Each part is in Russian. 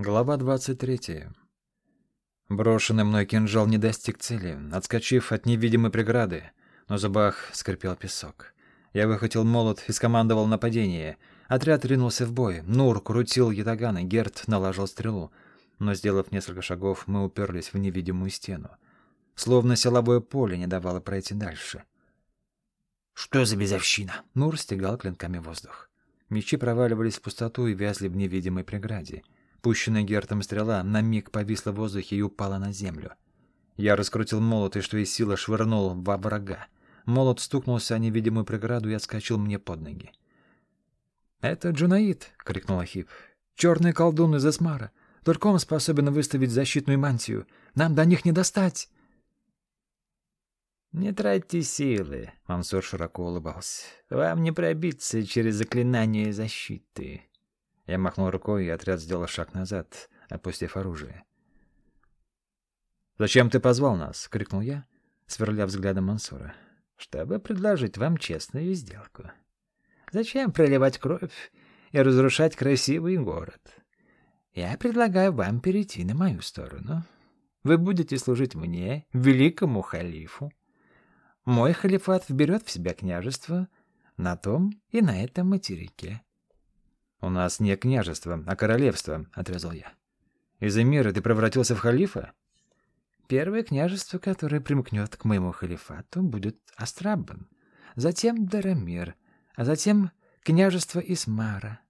Глава 23. Брошенный мной кинжал не достиг цели, отскочив от невидимой преграды, но зубах скрипел песок. Я выхватил молот и скомандовал нападение. Отряд ринулся в бой. Нур крутил ятаган, и Герт наложил стрелу. Но, сделав несколько шагов, мы уперлись в невидимую стену. Словно силовое поле не давало пройти дальше. «Что за безовщина?» Нур стегал клинками воздух. Мечи проваливались в пустоту и вязли в невидимой преграде. Пущенная Гертом стрела на миг повисла в воздухе и упала на землю. Я раскрутил молот и, что есть силы, швырнул во врага. Молот стукнулся о невидимую преграду и отскочил мне под ноги. «Это Джунаид!» — крикнул Ахип. «Черный колдун из Эсмара. Только он способен выставить защитную мантию. Нам до них не достать!» «Не тратьте силы», — Мансур широко улыбался. «Вам не пробиться через заклинание защиты». Я махнул рукой, и отряд сделал шаг назад, опустив оружие. «Зачем ты позвал нас?» — крикнул я, сверля взглядом Мансура. «Чтобы предложить вам честную сделку. Зачем проливать кровь и разрушать красивый город? Я предлагаю вам перейти на мою сторону. Вы будете служить мне, великому халифу. Мой халифат вберет в себя княжество на том и на этом материке. «У нас не княжество, а королевство», — отрезал я. «Из мира ты превратился в халифа?» «Первое княжество, которое примкнет к моему халифату, будет Астрабан, затем Дарамир, а затем княжество Исмара.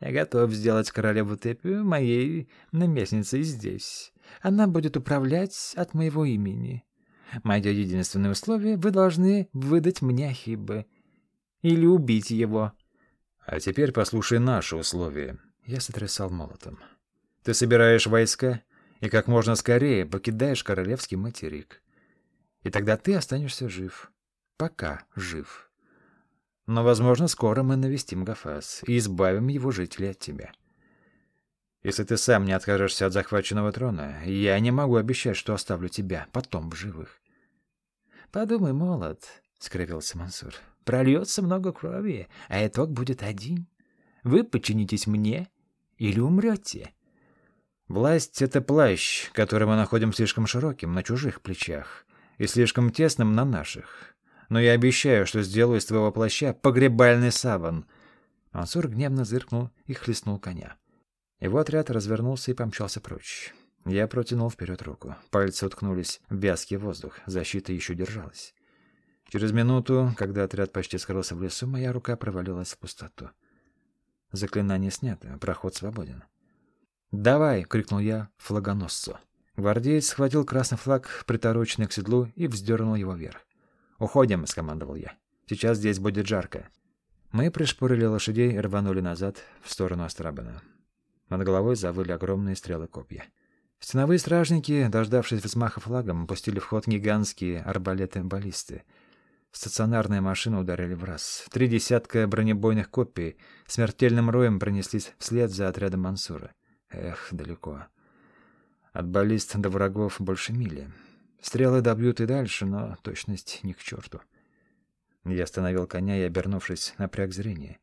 Я готов сделать королеву Тепию моей наместницей здесь. Она будет управлять от моего имени. Мое единственное условие — вы должны выдать мне Ахибы или убить его». А теперь послушай наши условия. Я сотрясал молотом. Ты собираешь войска и как можно скорее покидаешь королевский материк. И тогда ты останешься жив. Пока жив. Но, возможно, скоро мы навестим Гафас и избавим его жителей от тебя. Если ты сам не откажешься от захваченного трона, я не могу обещать, что оставлю тебя потом в живых. — Подумай, молот, — скривился Мансур. Прольется много крови, а итог будет один. Вы подчинитесь мне или умрете. Власть — это плащ, который мы находим слишком широким на чужих плечах и слишком тесным на наших. Но я обещаю, что сделаю из твоего плаща погребальный саван. Мансур гневно зыркнул и хлестнул коня. Его отряд развернулся и помчался прочь. Я протянул вперед руку. Пальцы уткнулись в вязкий воздух. Защита еще держалась. Через минуту, когда отряд почти скрылся в лесу, моя рука провалилась в пустоту. Заклинание снято, проход свободен. «Давай!» — крикнул я флагоносцу. Гвардеец схватил красный флаг, притороченный к седлу, и вздернул его вверх. «Уходим!» — скомандовал я. «Сейчас здесь будет жарко». Мы пришпорили лошадей и рванули назад, в сторону Астрабана. Над головой завыли огромные стрелы копья. Стеновые стражники, дождавшись взмаха флагом, пустили в ход гигантские арбалеты-баллисты — Стационарные машины ударили в раз. Три десятка бронебойных копий смертельным роем пронеслись вслед за отрядом Мансура. Эх, далеко. От баллист до врагов больше мили. Стрелы добьют и дальше, но точность ни к черту. Я остановил коня и, обернувшись, напряг зрение.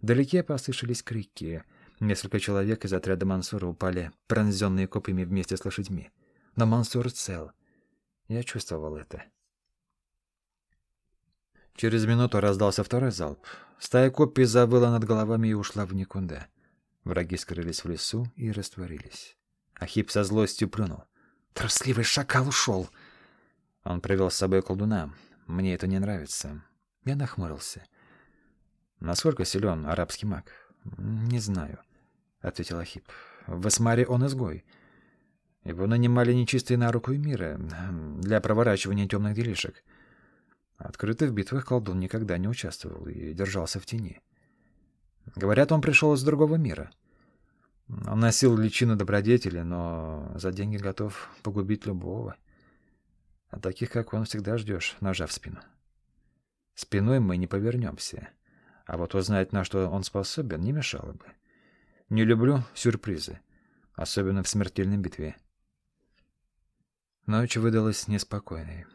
Вдалеке послышались крики. Несколько человек из отряда Мансура упали, пронзенные копьями вместе с лошадьми. Но Мансур цел. Я чувствовал это. Через минуту раздался второй залп. Стая копий завыла над головами и ушла в никуда. Враги скрылись в лесу и растворились. Ахип со злостью плюнул. «Трусливый шакал ушел!» Он привел с собой колдуна. Мне это не нравится. Я нахмурился. «Насколько силен арабский маг?» «Не знаю», — ответил Ахип. «В Эсмаре он изгой. Его нанимали нечистые на руку мира для проворачивания темных делишек. Открыто в битвах колдун никогда не участвовал и держался в тени. Говорят, он пришел из другого мира. Он носил личину добродетели, но за деньги готов погубить любого. А таких, как он, всегда ждешь, ножа в спину. Спиной мы не повернемся. А вот узнать, на что он способен, не мешало бы. Не люблю сюрпризы, особенно в смертельной битве. Ночь выдалась неспокойной.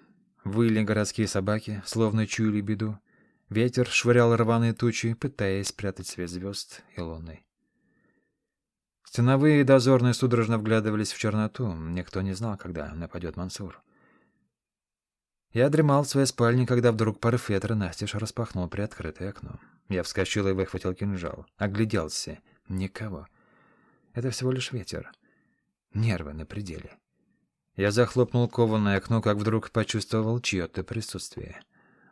Выли городские собаки, словно чуяли беду. Ветер швырял рваные тучи, пытаясь спрятать свет звезд и луны. Стеновые и дозорные судорожно вглядывались в черноту. Никто не знал, когда нападет Мансур. Я дремал в своей спальне, когда вдруг порыв ветра настежь распахнул приоткрытое окно. Я вскочил и выхватил кинжал. Огляделся. Никого. Это всего лишь ветер. Нервы на пределе. Я захлопнул кованое окно, как вдруг почувствовал чье-то присутствие.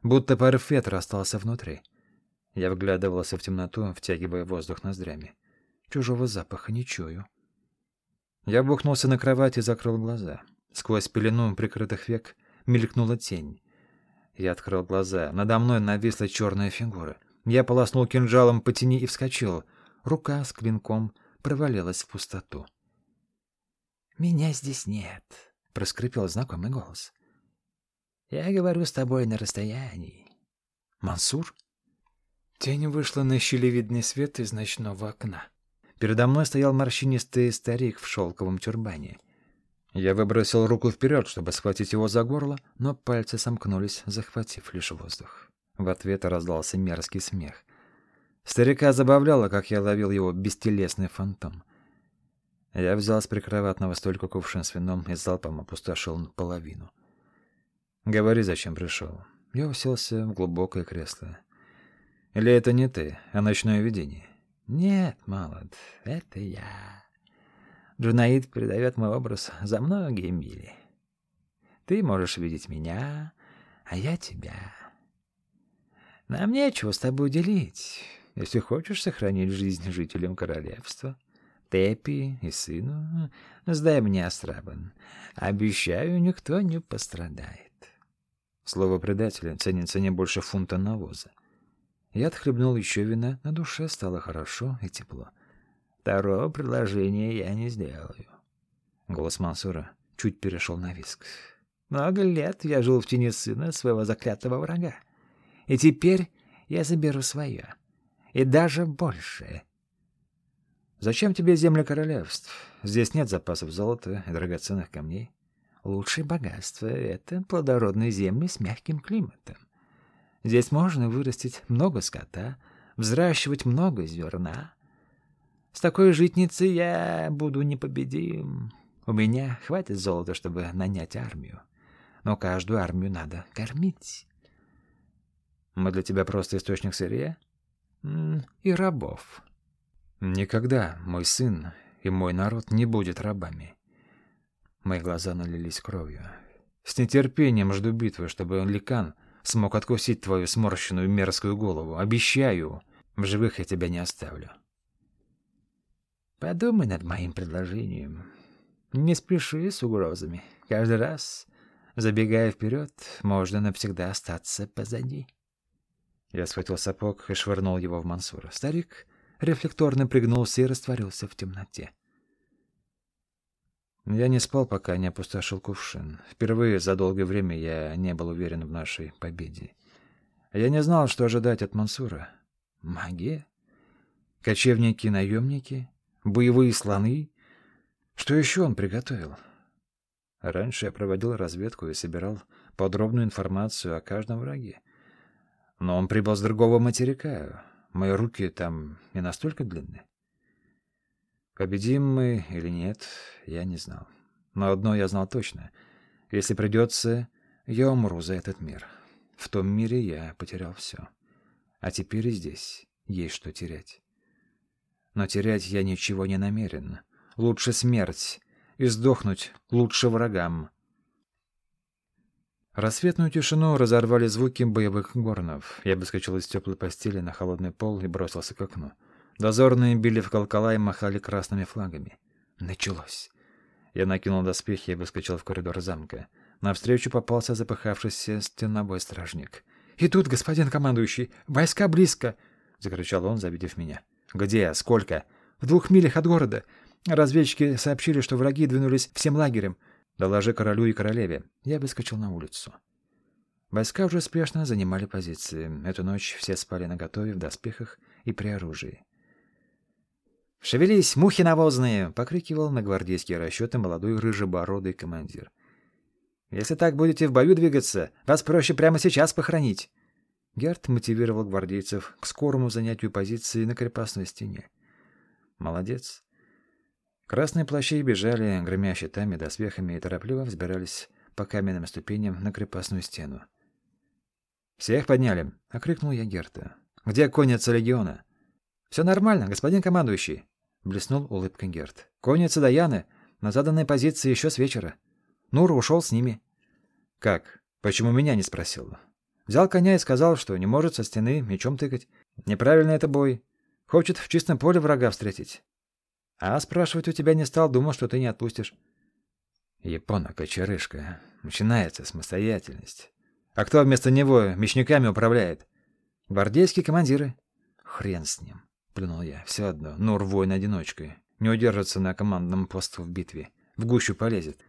Будто порыв ветра остался внутри. Я вглядывался в темноту, втягивая воздух ноздрями. Чужого запаха не чую. Я бухнулся на кровать и закрыл глаза. Сквозь пелену прикрытых век мелькнула тень. Я открыл глаза. Надо мной нависла черная фигура. Я полоснул кинжалом по тени и вскочил. Рука с клинком провалилась в пустоту. «Меня здесь нет», — проскрипел знакомый голос. «Я говорю с тобой на расстоянии». «Мансур?» Тень вышла на щелевидный свет из ночного окна. Передо мной стоял морщинистый старик в шелковом тюрбане. Я выбросил руку вперед, чтобы схватить его за горло, но пальцы сомкнулись, захватив лишь воздух. В ответ раздался мерзкий смех. Старика забавляло, как я ловил его бестелесный фантом. Я взял с прикроватного столика кувшин с вином и залпом опустошил половину. «Говори, зачем пришел?» Я уселся в глубокое кресло. «Или это не ты, а ночное видение?» Нет, молод, это я. Джунаид придает мой образ за многие мили. Ты можешь видеть меня, а я тебя. Нам нечего с тобой делить, если хочешь сохранить жизнь жителям королевства. Тепи и сыну, сдай мне Астрабан. Обещаю, никто не пострадает. Слово предателя ценится не больше фунта навоза. Я отхлебнул еще вина, на душе стало хорошо и тепло. Второго предложения я не сделаю. Голос Мансура чуть перешел на виск. Много лет я жил в тени сына своего заклятого врага. И теперь я заберу свое. И даже больше. Зачем тебе земля королевств? Здесь нет запасов золота и драгоценных камней. Лучшее богатство — это плодородные земли с мягким климатом. Здесь можно вырастить много скота, взращивать много зерна. С такой житницей я буду непобедим. У меня хватит золота, чтобы нанять армию. Но каждую армию надо кормить. Мы для тебя просто источник сырья? И рабов. Никогда мой сын и мой народ не будет рабами. Мои глаза налились кровью. С нетерпением жду битвы, чтобы Ликан смог откусить твою сморщенную мерзкую голову. Обещаю, в живых я тебя не оставлю. Подумай над моим предложением. Не спеши с угрозами. Каждый раз, забегая вперед, можно навсегда остаться позади. Я схватил сапог и швырнул его в Мансура. Старик рефлекторно пригнулся и растворился в темноте. Я не спал, пока не опустошил кувшин. Впервые за долгое время я не был уверен в нашей победе. Я не знал, что ожидать от Мансура. Магия? Кочевники-наемники? Боевые слоны? Что еще он приготовил? Раньше я проводил разведку и собирал подробную информацию о каждом враге. Но он прибыл с другого материка. Мои руки там не настолько длинны. Победим мы или нет, я не знал. Но одно я знал точно. Если придется, я умру за этот мир. В том мире я потерял все. А теперь и здесь есть что терять. Но терять я ничего не намерен. Лучше смерть. И сдохнуть лучше врагам. Рассветную тишину разорвали звуки боевых горнов. Я выскочил из теплой постели на холодный пол и бросился к окну. Дозорные били в колокола и махали красными флагами. Началось. Я накинул доспехи и выскочил в коридор замка. Навстречу попался запыхавшийся стеновой стражник. «И тут, господин командующий, войска близко!» — закричал он, завидев меня. «Где? Сколько?» «В двух милях от города. Разведчики сообщили, что враги двинулись всем лагерем. Доложи королю и королеве». Я выскочил на улицу. Войска уже спешно занимали позиции. Эту ночь все спали наготове в доспехах и при оружии. «Шевелись, мухи навозные!» — покрикивал на гвардейские расчеты молодой рыжебородый командир. «Если так будете в бою двигаться, вас проще прямо сейчас похоронить!» Герт мотивировал гвардейцев к скорому занятию позиции на крепостной стене. «Молодец. Красные плащи бежали, гремя щитами, доспехами, и торопливо взбирались по каменным ступеням на крепостную стену. «Всех подняли!» — окрикнул я Герта. «Где конница легиона?» «Все нормально, господин командующий!» — блеснул улыбкой Герт. «Конница Даяны на заданной позиции еще с вечера. Нур ушел с ними». «Как? Почему меня не спросил?» Взял коня и сказал, что не может со стены мечом тыкать. Неправильно это бой. Хочет в чистом поле врага встретить. А спрашивать у тебя не стал, думал, что ты не отпустишь. Япона кочерышка. Начинается самостоятельность. А кто вместо него мечниками управляет? Гвардейские командиры. Хрен с ним, плюнул я. Все одно, Нур воин одиночкой. Не удержится на командном посту в битве. В гущу полезет.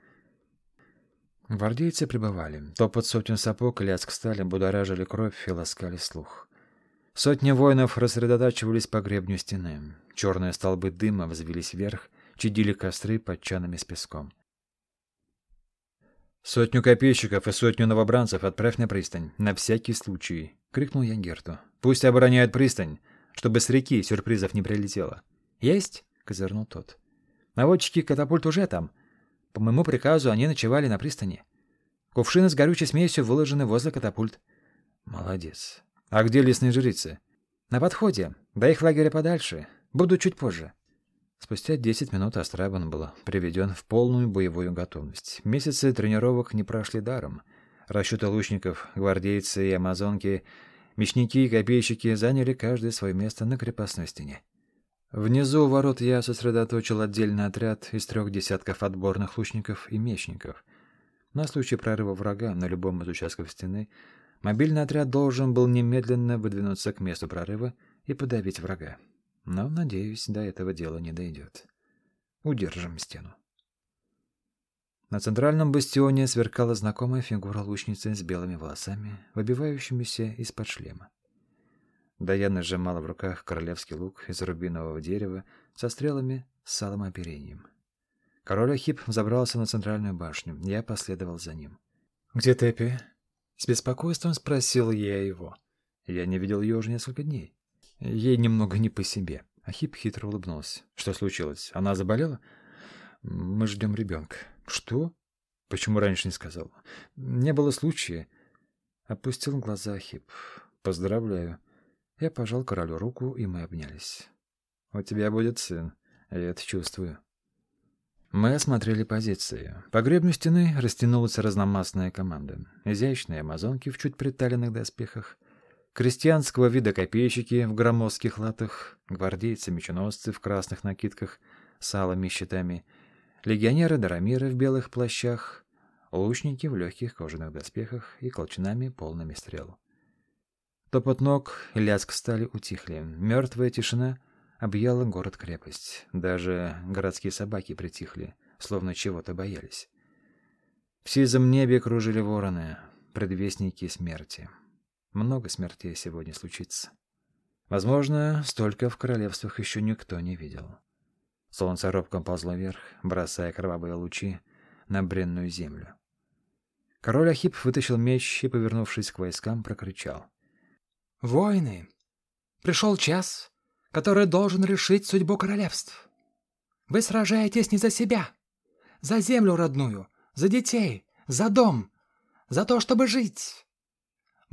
Гвардейцы прибывали. Топот сотен сапог и лязг стали будоражили кровь и ласкали слух. Сотни воинов рассредотачивались по гребню стены. Черные столбы дыма взвились вверх, чадили костры под чанами с песком. «Сотню копейщиков и сотню новобранцев отправь на пристань, на всякий случай!» — крикнул я Герту. «Пусть обороняют пристань, чтобы с реки сюрпризов не прилетело». «Есть!» — козырнул тот. «Наводчики катапульт уже там. По моему приказу они ночевали на пристани. Кувшины с горючей смесью выложены возле катапульт». «Молодец. «А где лесные жрицы?» «На подходе. До их лагеря подальше. Буду чуть позже». Спустя десять минут Астрабан был приведен в полную боевую готовность. Месяцы тренировок не прошли даром. Расчеты лучников, гвардейцы и амазонки, мечники и копейщики заняли каждое свое место на крепостной стене. Внизу у ворот я сосредоточил отдельный отряд из трех десятков отборных лучников и мечников. На случай прорыва врага на любом из участков стены Мобильный отряд должен был немедленно выдвинуться к месту прорыва и подавить врага. Но, надеюсь, до этого дела не дойдет. Удержим стену. На центральном бастионе сверкала знакомая фигура лучницы с белыми волосами, выбивающимися из-под шлема. Даяна сжимала в руках королевский лук из рубинового дерева со стрелами с салом оперением. Король Ахип взобрался на центральную башню. Я последовал за ним. «Где Тепи?» С беспокойством спросил я его. Я не видел ее уже несколько дней. Ей немного не по себе. Ахип хитро улыбнулся. Что случилось? Она заболела? Мы ждем ребенка. Что? Почему раньше не сказал? Не было случая. Опустил глаза Ахип. Поздравляю. Я пожал королю руку, и мы обнялись. У тебя будет сын. Я это чувствую. Мы осмотрели позиции. По гребню стены растянулась разномастная команда. Изящные амазонки в чуть приталенных доспехах, крестьянского вида копейщики в громоздких латах, гвардейцы-меченосцы в красных накидках с алыми щитами, легионеры-дарамиры в белых плащах, лучники в легких кожаных доспехах и колчанами полными стрел. Топот ног и лязг стали утихли. Мертвая тишина — объяла город-крепость. Даже городские собаки притихли, словно чего-то боялись. В сизом небе кружили вороны, предвестники смерти. Много смертей сегодня случится. Возможно, столько в королевствах еще никто не видел. Солнце робко ползло вверх, бросая кровавые лучи на бренную землю. Король Ахип вытащил меч и, повернувшись к войскам, прокричал. «Войны! Пришел час, который должен решить судьбу королевств. Вы сражаетесь не за себя, за землю родную, за детей, за дом, за то, чтобы жить.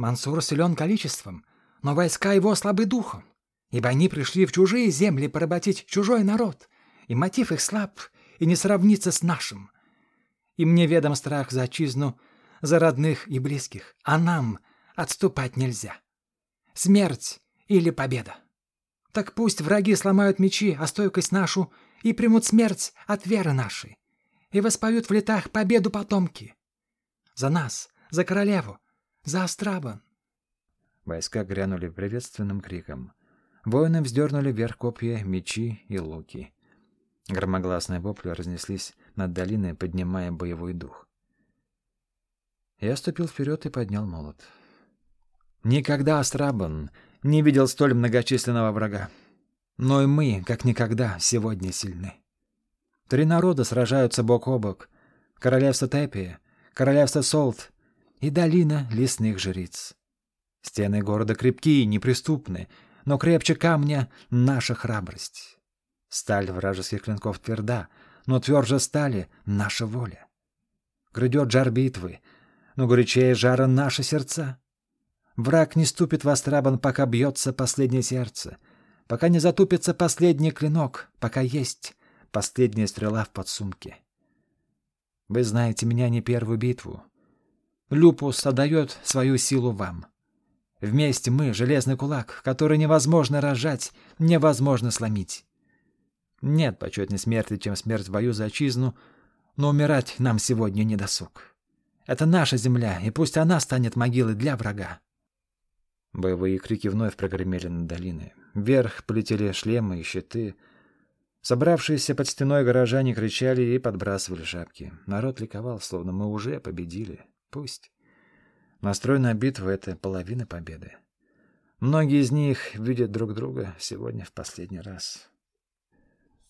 Мансур силен количеством, но войска его слабы духом, ибо они пришли в чужие земли поработить чужой народ, и мотив их слаб и не сравнится с нашим. Им неведом страх за отчизну, за родных и близких, а нам отступать нельзя. Смерть или победа. Так пусть враги сломают мечи, а стойкость нашу, и примут смерть от веры нашей, и воспоют в летах победу потомки. За нас, за королеву, за Астрабан. Войска грянули приветственным криком. Воины вздернули вверх копья, мечи и луки. Громогласные вопли разнеслись над долиной, поднимая боевой дух. Я ступил вперед и поднял молот. Никогда Астрабан не видел столь многочисленного врага. Но и мы, как никогда, сегодня сильны. Три народа сражаются бок о бок. Королевство Тепия, королевство Солт и долина лесных жриц. Стены города крепкие, неприступны, но крепче камня наша храбрость. Сталь вражеских клинков тверда, но тверже стали наша воля. Грядет жар битвы, но горячее жара наши сердца. Враг не ступит в Астрабан, пока бьется последнее сердце, пока не затупится последний клинок, пока есть последняя стрела в подсумке. Вы знаете меня не первую битву. Люпус отдает свою силу вам. Вместе мы — железный кулак, который невозможно рожать, невозможно сломить. Нет почетней смерти, чем смерть в бою за отчизну, но умирать нам сегодня не досуг. Это наша земля, и пусть она станет могилой для врага. Боевые крики вновь прогремели над долиной. Вверх полетели шлемы и щиты. Собравшиеся под стеной горожане кричали и подбрасывали шапки. Народ ликовал, словно мы уже победили. Пусть. Настрой на битву — это половина победы. Многие из них видят друг друга сегодня в последний раз.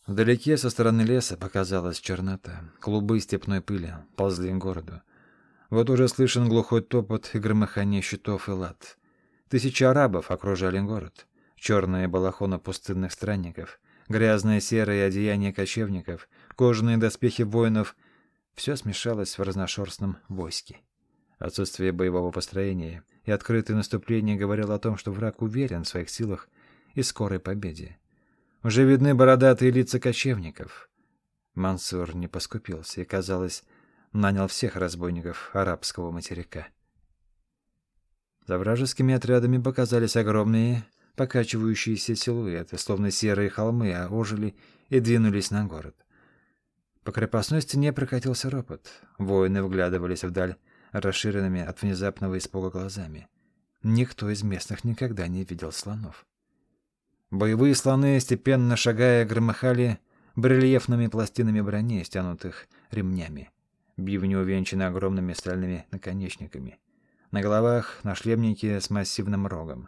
Вдалеке со стороны леса показалась чернота. Клубы степной пыли ползли к городу. Вот уже слышен глухой топот и громыхание щитов и лад. Тысячи арабов окружали город. Черные балахоны пустынных странников, грязные серые одеяния кочевников, кожаные доспехи воинов — все смешалось в разношерстном войске. Отсутствие боевого построения и открытое наступление говорило о том, что враг уверен в своих силах и скорой победе. Уже видны бородатые лица кочевников. Мансур не поскупился и, казалось, нанял всех разбойников арабского материка. За вражескими отрядами показались огромные покачивающиеся силуэты, словно серые холмы, а ожили и двинулись на город. По крепостной стене прокатился ропот. Воины вглядывались вдаль расширенными от внезапного испуга глазами. Никто из местных никогда не видел слонов. Боевые слоны, степенно шагая, громыхали барельефными пластинами брони, стянутых ремнями. Бивни увенчаны огромными стальными наконечниками. На головах нашлемники с массивным рогом.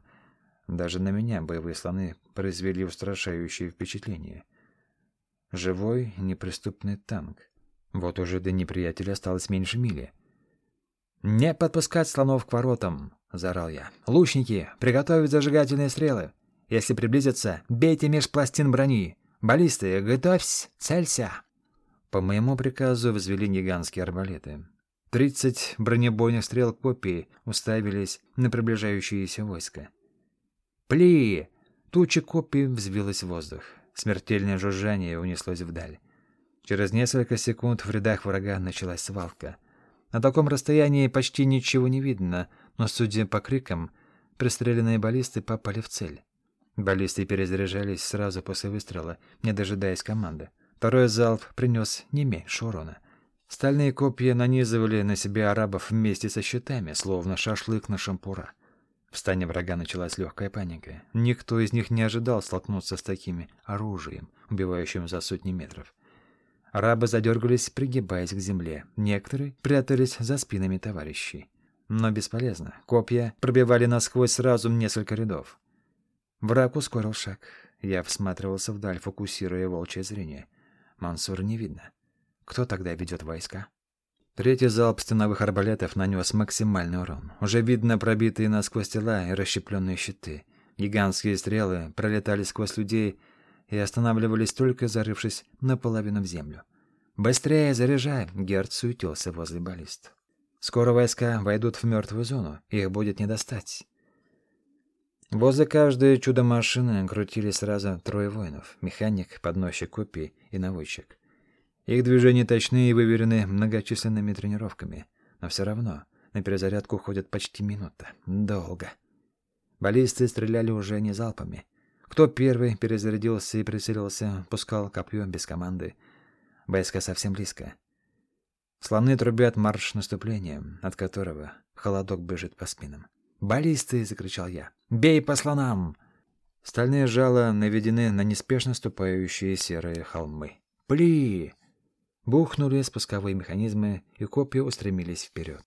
Даже на меня боевые слоны произвели устрашающее впечатление. Живой, неприступный танк. Вот уже до неприятеля осталось меньше мили. «Не подпускать слонов к воротам!» — заорал я. «Лучники, приготовить зажигательные стрелы!» Если приблизятся, бейте меж пластин брони. Баллисты, готовься, целься!» По моему приказу взвели гигантские арбалеты. Тридцать бронебойных стрел копий уставились на приближающиеся войска. «Пли!» Туча копий взвилась в воздух. Смертельное жужжание унеслось вдаль. Через несколько секунд в рядах врага началась свалка. На таком расстоянии почти ничего не видно, но, судя по крикам, пристреленные баллисты попали в цель. Баллисты перезаряжались сразу после выстрела, не дожидаясь команды. Второй залп принес не меньше урона. Стальные копья нанизывали на себя арабов вместе со щитами, словно шашлык на шампура. В стане врага началась легкая паника. Никто из них не ожидал столкнуться с таким оружием, убивающим за сотни метров. Арабы задергались, пригибаясь к земле. Некоторые прятались за спинами товарищей. Но бесполезно. Копья пробивали насквозь сразу несколько рядов. Враг ускорил шаг. Я всматривался вдаль, фокусируя волчье зрение. Мансура не видно. Кто тогда ведет войска? Третий залп стеновых арбалетов нанес максимальный урон. Уже видно пробитые насквозь тела и расщепленные щиты. Гигантские стрелы пролетали сквозь людей и останавливались только зарывшись наполовину в землю. «Быстрее заряжай!» — Герд суетился возле баллист. «Скоро войска войдут в мертвую зону, их будет не достать». Возле каждой чудо-машины крутились сразу трое воинов — механик, подносчик копий и наводчик. Их движения точны и выверены многочисленными тренировками, но все равно на перезарядку уходит почти минута. Долго. Баллисты стреляли уже не залпами. Кто первый перезарядился и прицелился, пускал копье без команды. Войска совсем близко. Слоны трубят марш наступления, от которого холодок бежит по спинам. «Баллисты!» — закричал я. «Бей по слонам!» Стальные жала наведены на неспешно ступающие серые холмы. «Пли!» Бухнули спусковые механизмы, и копья устремились вперед.